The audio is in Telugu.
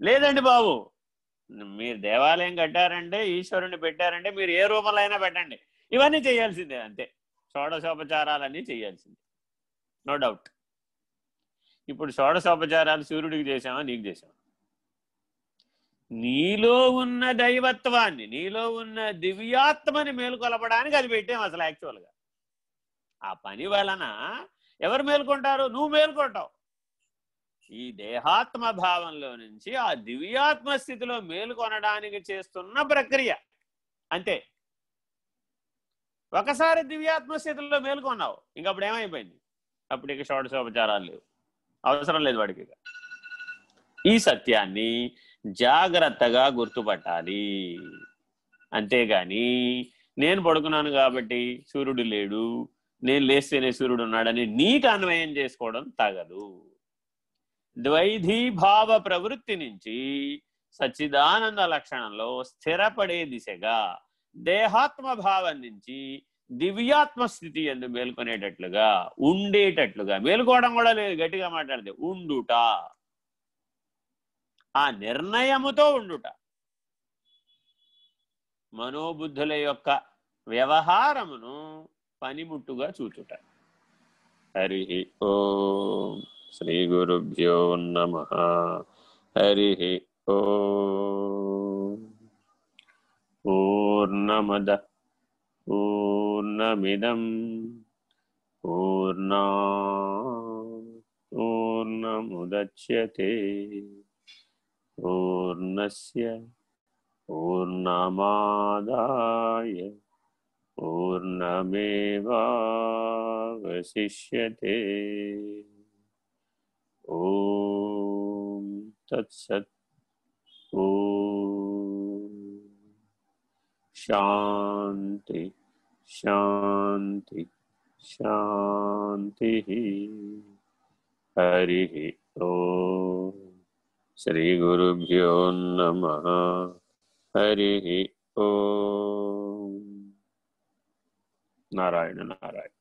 లేదండి బాబు. మీరు దేవాలయం కట్టారంటే ఈశ్వరుని పెట్టారంటే మీరు ఏ రూపంలో అయినా పెట్టండి. ఇవన్నీ చేయాల్సిందే అంతే. షోడశోపచారాలన్నీ చేయాల్సిందే. నో డౌట్ ఇప్పుడు షోడశోపచారాలు సూర్యుడికి చేసామా నీకు చేసామా నీలో ఉన్న దైవత్వాన్ని నీలో ఉన్న దివ్యాత్మని మేలుకొలపడానికి అది పెట్టాం అసలు యాక్చువల్గా ఆ పని వలన ఎవరు మేల్కొంటారు? నువ్వు మేల్కొంటావు. ఈ దేహాత్మ భావంలో నుంచి ఆ దివ్యాత్మ స్థితిలో మేలుకొనడానికి చేస్తున్న ప్రక్రియ. అంతే. ఒకసారి దివ్యాత్మ స్థితిలో మేలుకొన్నావు ఇంకప్పుడు ఏమైపోయింది? అప్పుడు ఇక షోడశోపచారాలు లేవు. అవసరం లేదు వాడికి ఈ సత్యాన్ని జాగ్రత్తగా గుర్తుపట్టాలి. అంతేగాని నేను పడుకున్నాను కాబట్టి సూర్యుడు లేడు నేను లేస్తేనే సూర్యుడు ఉన్నాడని నీకు అన్వయం చేసుకోవడం తగదు. ద్వైధీభావ ప్రవృత్తి నుంచి సచ్చిదానంద లక్షణంలో స్థిరపడే దిశగా దేహాత్మ భావం నుంచి దివ్యాత్మ స్థితి ఎందు మేల్కొనేటట్లుగా ఉండేటట్లుగా. మేలుకోవడం కూడా లేదు గట్టిగా మాట్లాడితే. ఉండుట. ఆ నిర్ణయముతో ఉండుట. మనోబుద్ధుల యొక్క వ్యవహారమును పనిముట్టుగా చూచుట. హరి ఓ. శ్రీ గురుభ్యో నమ. హరి ఓర్ణమద పూర్ణమిదం పూర్ణా పూర్ణముద్యతే పూర్ణస్య పూర్ణమాదాయ పూర్ణమేవావశిష్యతే. ఓం తత్సత్ ఓం శాంతి శాంతి శాంతి హరి ఓం శ్రీ గురుభ్యో నమ హరి ఓం నారాయణ నారాయణ